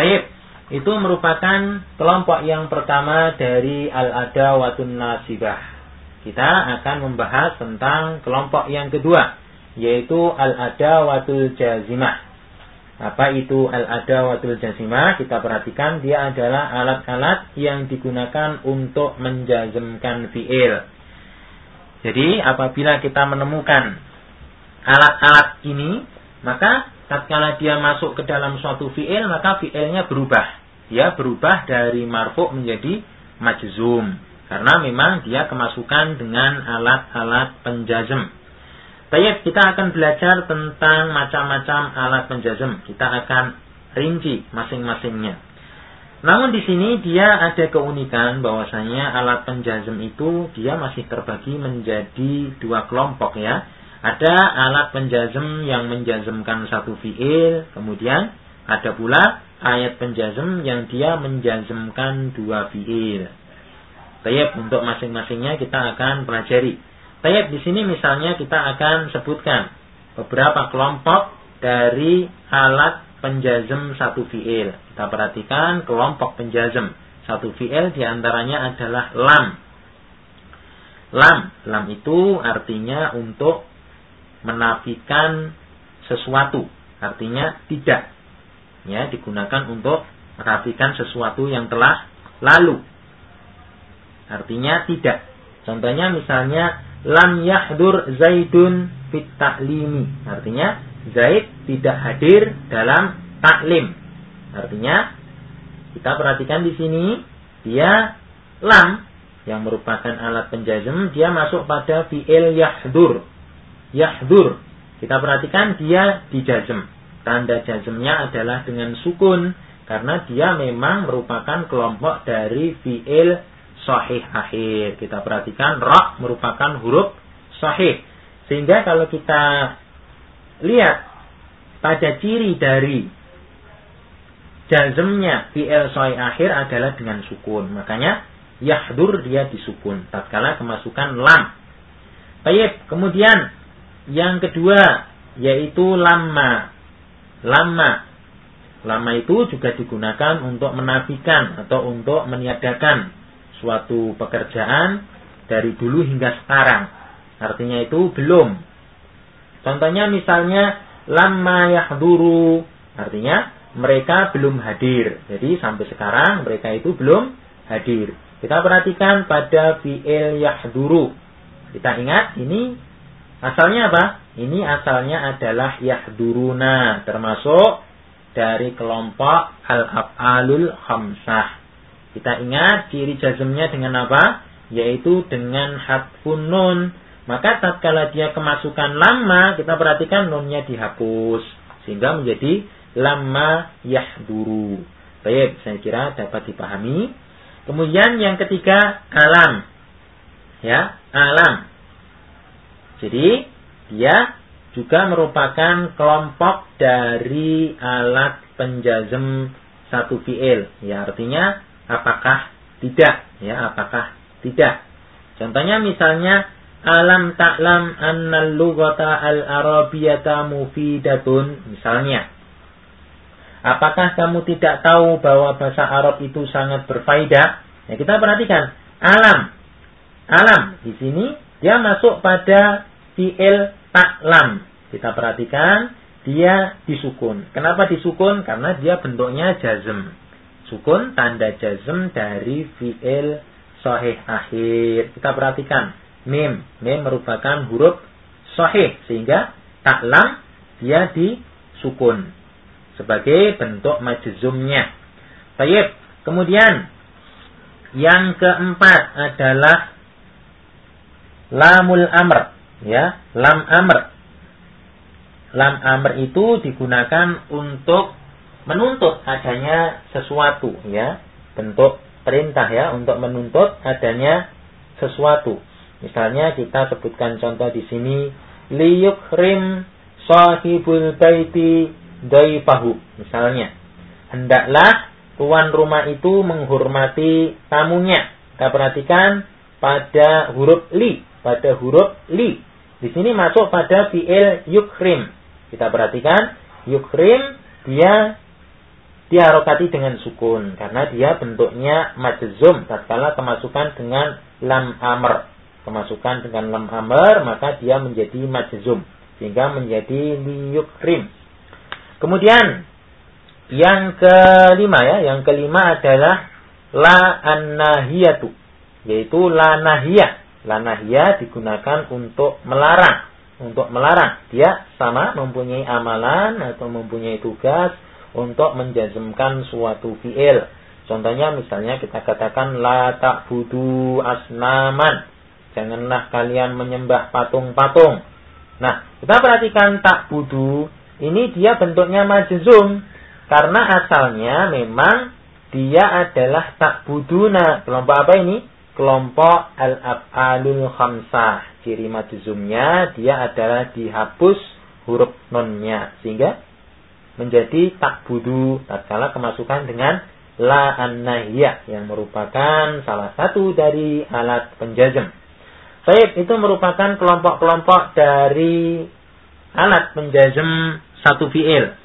Baik, itu merupakan kelompok yang pertama dari al-adawatun nasibah. Kita akan membahas tentang kelompok yang kedua, yaitu al-adawatul jazimah. Apa itu al-adawatul jazimah? Kita perhatikan dia adalah alat-alat yang digunakan untuk menjazmkan fi'il. Jadi apabila kita menemukan alat-alat ini, maka tatkala dia masuk ke dalam suatu fi'il, maka fi'ilnya berubah. Dia berubah dari marfu menjadi majzum. Karena memang dia kemasukan dengan alat-alat penjazm. Baik, kita akan belajar tentang macam-macam alat penjazm. Kita akan rinci masing-masingnya. Namun di sini dia ada keunikan bahwasanya alat penjazm itu dia masih terbagi menjadi dua kelompok ya. Ada alat penjazm yang menjazmkan satu fiil, kemudian ada pula ayat penjazm yang dia menjazmkan dua fiil. Tayyib untuk masing-masingnya kita akan pelajari. Tayyib di sini misalnya kita akan sebutkan beberapa kelompok dari alat penjazm satu fiil. Kita perhatikan kelompok penjazm satu fiil di antaranya adalah lam. Lam, lam itu artinya untuk menafikan sesuatu, artinya tidak. Ya, digunakan untuk menafikan sesuatu yang telah lalu. Artinya tidak. Contohnya misalnya lam yahdur zaidun fit ta'limi. Artinya Zaid tidak hadir dalam taklim. Artinya kita perhatikan di sini dia lam yang merupakan alat penjazm dia masuk pada fi'il yahdur. Yahdur. Kita perhatikan dia dijazm. Tanda jazmnya adalah dengan sukun karena dia memang merupakan kelompok dari fi'il sahih akhir. Kita perhatikan ra merupakan huruf sahih. Sehingga kalau kita lihat pada ciri dari jazmnya fi'il sahih akhir adalah dengan sukun. Makanya yahdur dia disukun tatkala kemasukan lam. Baik, kemudian yang kedua yaitu lama. Lama. Lama itu juga digunakan untuk menafikan atau untuk meniadakan suatu pekerjaan dari dulu hingga sekarang. Artinya itu belum. Contohnya misalnya lama yahduru. Artinya mereka belum hadir. Jadi sampai sekarang mereka itu belum hadir. Kita perhatikan pada fi'il yahduru. Kita ingat ini asalnya apa? Ini asalnya adalah yahduruna. Termasuk dari kelompok al-af'alul khamsah. Kita ingat ciri jazmnya dengan apa? Yaitu dengan hatfun nun. Maka tatkala dia kemasukan lama, kita perhatikan nunnya dihapus. Sehingga menjadi lama yahduru. Baik, saya kira dapat dipahami. Kemudian yang ketiga, alam. Ya, alam. Jadi, dia juga merupakan kelompok dari alat penjazm satu fi'il. Ya, artinya apakah tidak? Ya apakah tidak? Contohnya misalnya alam ta'lam annal lughata al arabiyata mufidatun misalnya. Apakah kamu tidak tahu bahwa bahasa Arab itu sangat berfaedah? Ya kita perhatikan. Alam. Alam. Di sini dia masuk pada fi'il ta'lam kita perhatikan dia disukun. Kenapa disukun? Karena dia bentuknya jazm sukun tanda jazm dari fi'il sahih akhir. Kita perhatikan mim. Mim merupakan huruf sahih sehingga taklam dia disukun sebagai bentuk majzumnya. Baik. Kemudian yang keempat adalah lamul amr, ya, lam amr. Lam amr itu digunakan untuk menuntut adanya sesuatu ya. Bentuk perintah ya untuk menuntut adanya sesuatu. Misalnya kita sebutkan contoh di sini liyukrim sahibul baiti daifahu. Misalnya hendaklah tuan rumah itu menghormati tamunya. Kita perhatikan pada huruf li pada huruf li di sini masuk pada fiil yukrim. Kita perhatikan yukrim dia diharokati dengan sukun karena dia bentuknya majzum tatkala kemasukan dengan lam amr. Kemasukan dengan lam amr maka dia menjadi majzum sehingga menjadi liyukrim kemudian yang kelima ya yang kelima adalah la annahiyatu yaitu la nahiyah la nahiyah digunakan untuk melarang untuk melarang dia sama mempunyai amalan atau mempunyai tugas untuk menjazmkan suatu fiil. Contohnya misalnya kita katakan la ta'budu asnaman. Janganlah kalian menyembah patung-patung. Nah, kita perhatikan ta'budu ini dia bentuknya majzum karena asalnya memang dia adalah ta'buduna. Kelompok apa ini? Kelompok al-af'alul khamsah. Ciri majzumnya dia adalah dihapus huruf nonnya sehingga menjadi tak budu tatkala kemasukan dengan la an yang merupakan salah satu dari alat penjazm. Baik, itu merupakan kelompok-kelompok dari alat penjazm satu fiil.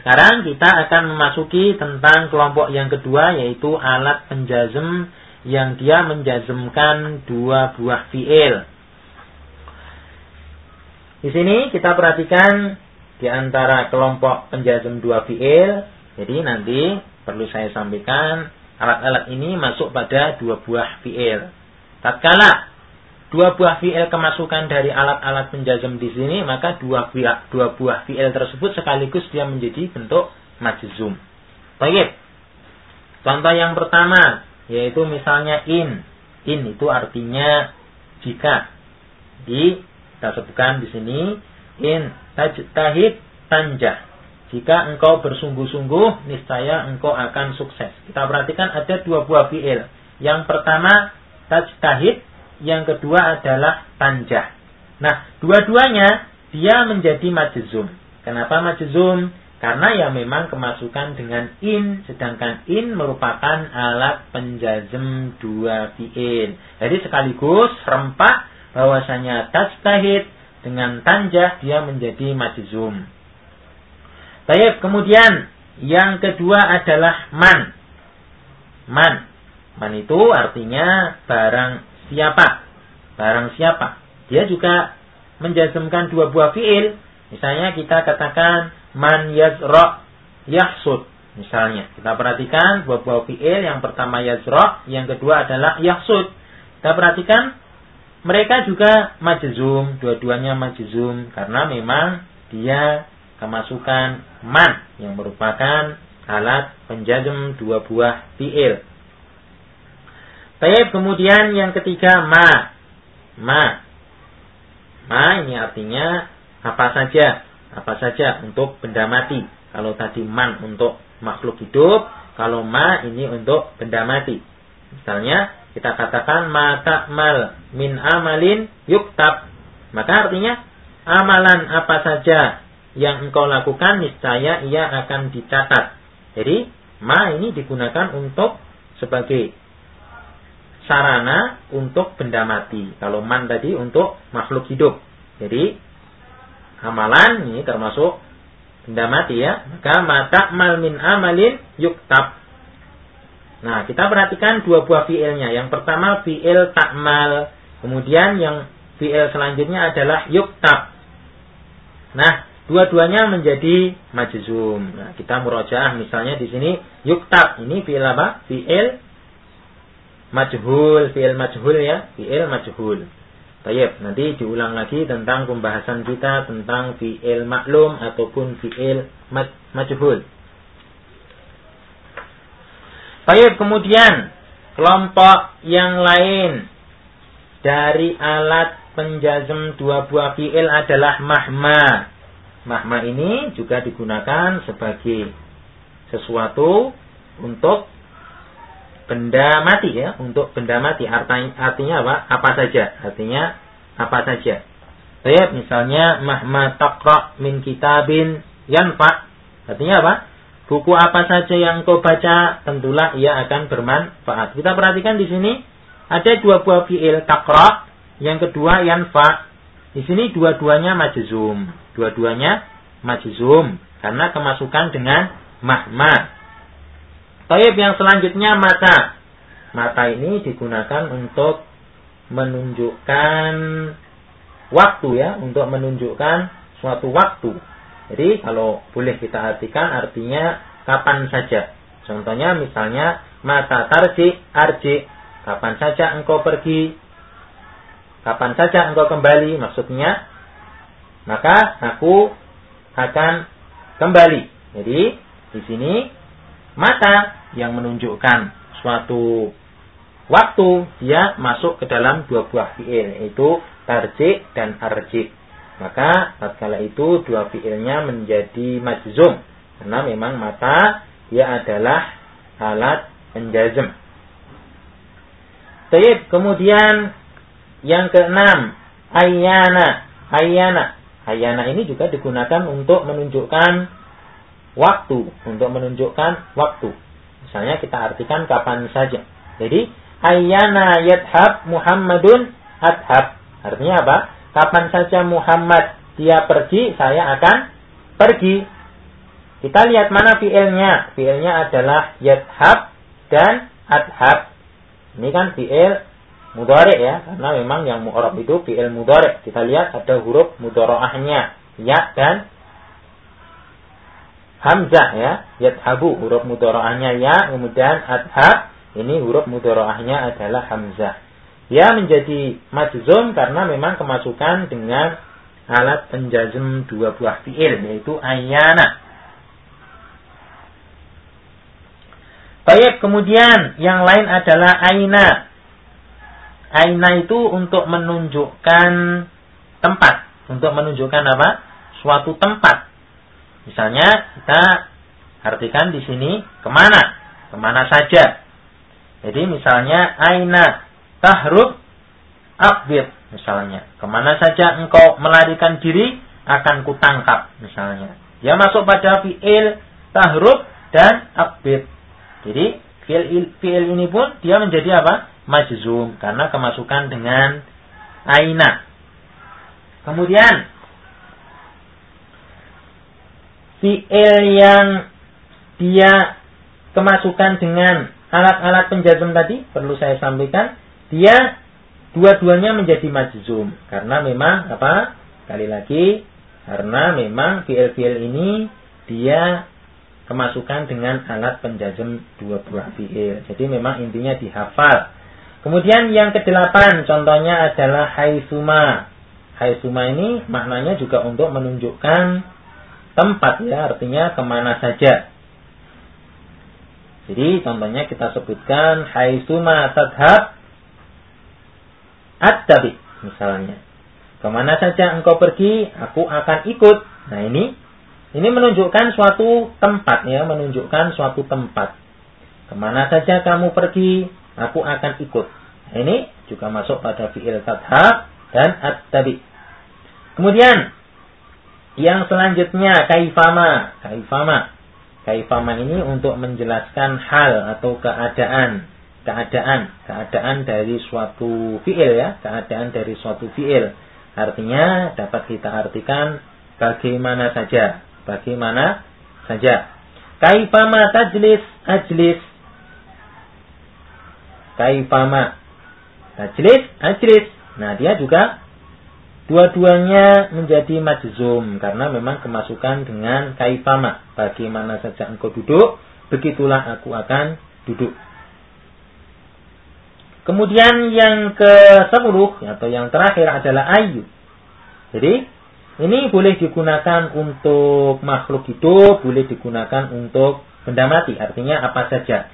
Sekarang kita akan memasuki tentang kelompok yang kedua yaitu alat penjazm yang dia menjazmkan dua buah fiil. Di sini kita perhatikan di antara kelompok penjazm dua fiil. Jadi nanti perlu saya sampaikan alat-alat ini masuk pada dua buah fiil. Tatkala dua buah fiil kemasukan dari alat-alat penjazm di sini, maka dua buah, dua buah fiil tersebut sekaligus dia menjadi bentuk majzum. Baik. Contoh yang pertama yaitu misalnya in. In itu artinya jika. Di kita sebutkan di sini in tajtahid tanjah. Jika engkau bersungguh-sungguh, niscaya engkau akan sukses. Kita perhatikan ada dua buah fi'il. Yang pertama, tajtahid. Yang kedua adalah tanjah. Nah, dua-duanya dia menjadi majzum. Kenapa majzum? Karena ya memang kemasukan dengan in, sedangkan in merupakan alat penjazm dua fi'il. Jadi sekaligus rempak bahwasanya tajtahid dengan tanjah dia menjadi majzum. Baik, kemudian yang kedua adalah man. Man. Man itu artinya barang siapa. Barang siapa. Dia juga menjazmkan dua buah fiil. Misalnya kita katakan man yazra yahsud. Misalnya, kita perhatikan dua buah fiil. Yang pertama yazra, yang kedua adalah yahsud. Kita perhatikan mereka juga majzum, dua-duanya majzum karena memang dia kemasukan man yang merupakan alat penjazm dua buah fiil. Baik, kemudian yang ketiga ma. Ma. Ma ini artinya apa saja, apa saja untuk benda mati. Kalau tadi man untuk makhluk hidup, kalau ma ini untuk benda mati. Misalnya kita katakan mata mal min amalin yuktab. Maka artinya amalan apa saja yang engkau lakukan niscaya ia akan dicatat. Jadi ma ini digunakan untuk sebagai sarana untuk benda mati. Kalau man tadi untuk makhluk hidup. Jadi amalan ini termasuk benda mati ya. Maka mata mal min amalin yuktab. Nah, kita perhatikan dua buah fiilnya. Yang pertama fiil takmal. Kemudian yang fiil selanjutnya adalah yuktab. Nah, dua-duanya menjadi majzum. Nah, kita murojaah misalnya di sini yuktab. Ini fiil apa? Fiil majhul, fiil majhul ya, fiil majhul. Baik, nanti diulang lagi tentang pembahasan kita tentang fiil maklum ataupun fiil majhul. Baik, kemudian kelompok yang lain dari alat penjazm dua buah fiil adalah mahma. Mahma ini juga digunakan sebagai sesuatu untuk benda mati ya, untuk benda mati. Artinya, artinya apa? Apa saja? Artinya apa saja? Baik, misalnya mahma taqra min kitabin yanfa. Artinya apa? buku apa saja yang kau baca, tentulah ia akan bermanfaat. Kita perhatikan di sini ada dua buah fiil takra, yang kedua yanfa. Di sini dua-duanya majzum, dua-duanya majzum karena kemasukan dengan mahma. Taib yang selanjutnya mata. Mata ini digunakan untuk menunjukkan waktu ya, untuk menunjukkan suatu waktu. Jadi kalau boleh kita artikan artinya kapan saja. Contohnya misalnya mata tarji arji. Kapan saja engkau pergi. Kapan saja engkau kembali. Maksudnya maka aku akan kembali. Jadi di sini mata yang menunjukkan suatu waktu dia masuk ke dalam dua buah fiil yaitu tarji dan arji. Maka tatkala itu dua fiilnya menjadi majzum karena memang mata dia adalah alat penjazm. Baik, kemudian yang keenam ayana. Ayana. Ayana ini juga digunakan untuk menunjukkan waktu, untuk menunjukkan waktu. Misalnya kita artikan kapan saja. Jadi, ayyana yadhab Muhammadun adhab. Artinya apa? Kapan saja Muhammad dia pergi, saya akan pergi. Kita lihat mana fiilnya. Fiilnya adalah yadhab dan adhab. Ini kan fiil mudhari ya, karena memang yang mu'rab itu fiil mudhari. Kita lihat ada huruf mudharaahnya, ya dan hamzah ya, yadhabu huruf mudharaahnya ya, kemudian adhab ini huruf mudharaahnya adalah hamzah. Ya menjadi majzum karena memang kemasukan dengan alat penjazm dua buah fiil yaitu ayana. Baik, kemudian yang lain adalah aina. Aina itu untuk menunjukkan tempat, untuk menunjukkan apa? Suatu tempat. Misalnya kita artikan di sini ke mana, ke mana saja. Jadi misalnya aina tahrub akbir misalnya. Ke mana saja engkau melarikan diri akan kutangkap misalnya. Dia masuk pada fi'il tahrub dan akbir. Jadi fi'il fi'il ini pun dia menjadi apa? Majzum karena kemasukan dengan aina. Kemudian fi'il yang dia kemasukan dengan alat-alat penjazm tadi perlu saya sampaikan dia dua-duanya menjadi majzum. Karena memang apa kali lagi karena memang fi'il-fi'il ini dia kemasukan dengan alat penjazm dua buah fi'il. Jadi memang intinya dihafal. Kemudian yang kedelapan contohnya adalah haisuma. Haisuma ini maknanya juga untuk menunjukkan tempat ya artinya ke mana saja jadi contohnya kita sebutkan haitsuma tadhab at-tabi misalnya. Ke mana saja engkau pergi, aku akan ikut. Nah ini, ini menunjukkan suatu tempat ya, menunjukkan suatu tempat. Ke mana saja kamu pergi, aku akan ikut. Nah, ini juga masuk pada fi'il tadhab dan at-tabi. Kemudian yang selanjutnya kaifama, kaifama. Kaifama ini untuk menjelaskan hal atau keadaan, keadaan, keadaan dari suatu fiil ya, keadaan dari suatu fiil. Artinya dapat kita artikan bagaimana saja, bagaimana saja. Kaifama tajlis, ajlis. Kaifama tajlis, ajlis. Nah, dia juga Dua-duanya menjadi majzum karena memang kemasukan dengan kaifama. Bagaimana saja engkau duduk, begitulah aku akan duduk. Kemudian yang ke-10 atau yang terakhir adalah ayu. Jadi ini boleh digunakan untuk makhluk hidup, boleh digunakan untuk benda mati. Artinya apa saja.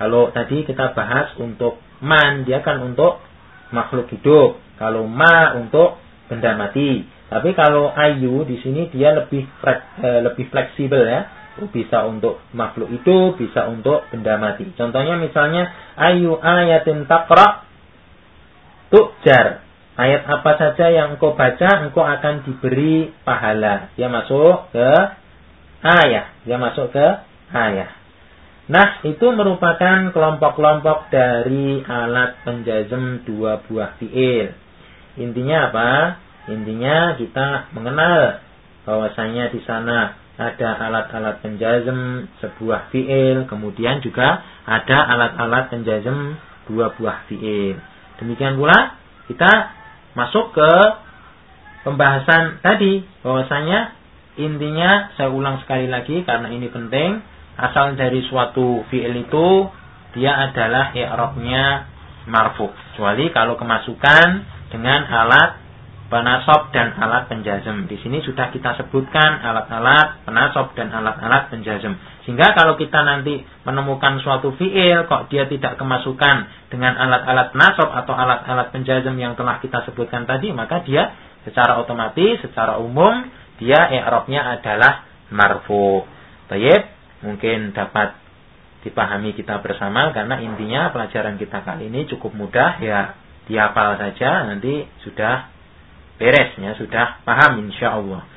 Kalau tadi kita bahas untuk man, dia kan untuk makhluk hidup. Kalau ma untuk benda mati. Tapi kalau ayu di sini dia lebih eh, lebih fleksibel ya. Bisa untuk makhluk itu, bisa untuk benda mati. Contohnya misalnya ayu ayatin takra tujar. Ayat apa saja yang engkau baca, engkau akan diberi pahala. Dia masuk ke ayat. Dia masuk ke ayat. Nah, itu merupakan kelompok-kelompok dari alat penjazem dua buah fiil. Intinya apa? Intinya kita mengenal bahwasanya di sana ada alat-alat penjazm sebuah fiil, kemudian juga ada alat-alat penjazm dua buah fiil. Demikian pula kita masuk ke pembahasan tadi bahwasanya intinya saya ulang sekali lagi karena ini penting asal dari suatu fiil itu dia adalah i'rabnya marfu kecuali kalau kemasukan dengan alat penasab dan alat penjazm. Di sini sudah kita sebutkan alat-alat penasab dan alat-alat penjazm. Sehingga kalau kita nanti menemukan suatu fiil kok dia tidak kemasukan dengan alat-alat penasab atau alat-alat penjazm yang telah kita sebutkan tadi, maka dia secara otomatis, secara umum dia i'rabnya adalah marfu. Baik, mungkin dapat dipahami kita bersama karena intinya pelajaran kita kali ini cukup mudah ya dihafal saja nanti sudah beresnya sudah paham insya Allah.